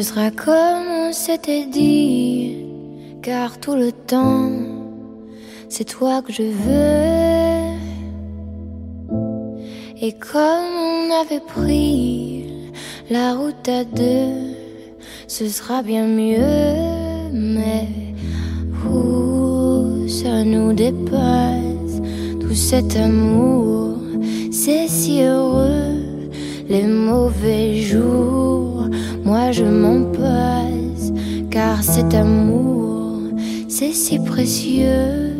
Ce sera comme on s'était dit, car tout le temps, c'est toi que je veux. Et comme on avait pris la route à deux, ce sera bien mieux, mais ça nous dépasse, tout cet amour, c'est si heureux, les mauvais jours, moi je m'en passe, car cet amour, c'est si précieux.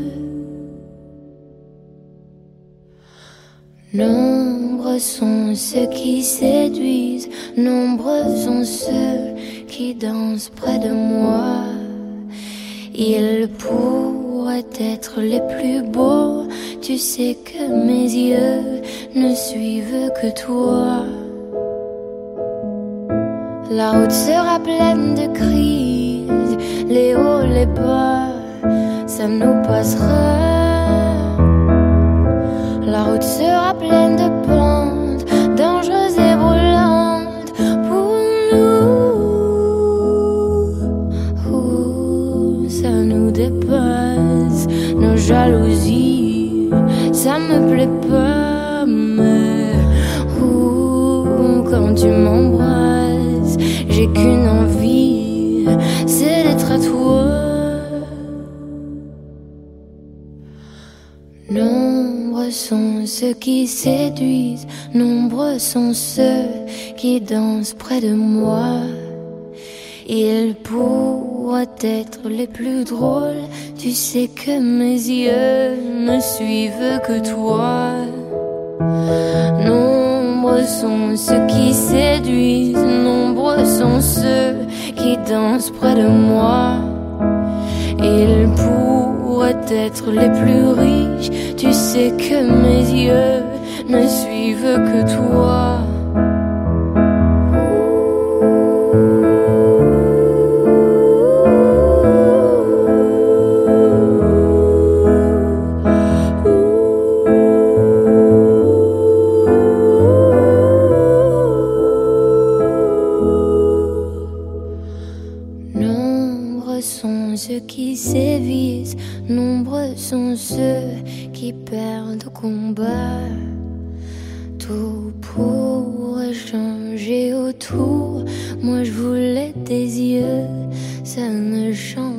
Nombreux sont ceux qui séduisent, nombreux sont ceux qui dansent près de moi. Ils pourraient être les plus beaux, tu sais que mes yeux ne suivent que toi. La route sera pleine de crises, les hauts, les bas, ça nous passera. La route sera pleine nos jalousies, ça me plaît pas, mais quand tu m'embrasses, j'ai qu'une envie, c'est d'être à toi. Nombreux sont ceux qui séduisent, nombreux sont ceux qui dansent près de moi. Ils pourraient être les plus drôles, tu sais que mes yeux ne suivent que toi. Nombreux sont ceux qui séduisent, nombreux sont ceux qui dansent près de moi. Ils pourraient être les plus riches, tu sais que mes yeux ne suivent que toi. Ceux qui sévissent, nombreux sont ceux qui perdent combat. Tout pourrait changer autour. Moi je voulais tes yeux, ça ne changera pas.